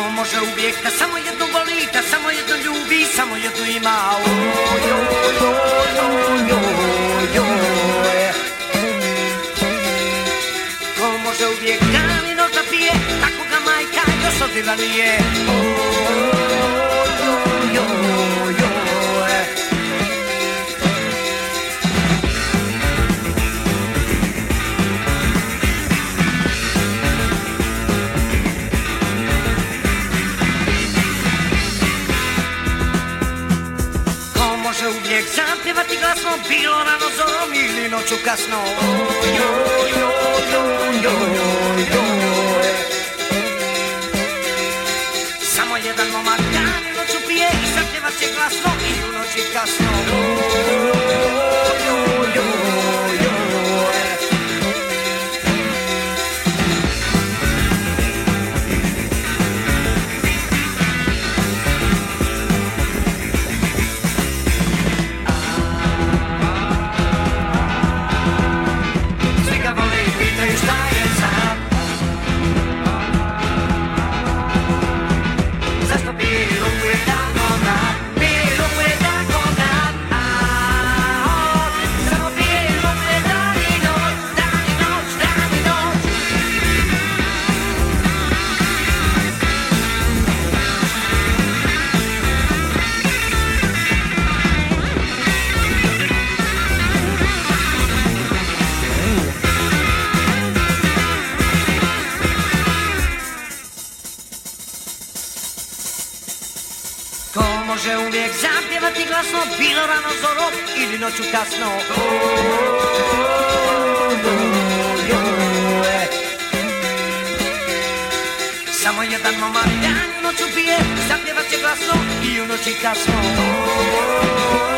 može uvijek da samo jednu voli, da samo jednu ljubi, samo jednu ima. Oj, oj, oj, oj, oj, oj. Ko može uvijek dan i noć da pije, tako ga majka još odvila nije. Oj, uvijek zapjevati glasno, bilo rano zorom ili noću kasno. Samo jedan momak dan noću pije i zapjevat će glasno i u noći kasno. Može uvijek zapjevati glasno Bilo rano zorom ili noću kasno. Samo jedan momak dan noću pije Zapjevat će glasno i u noći kasno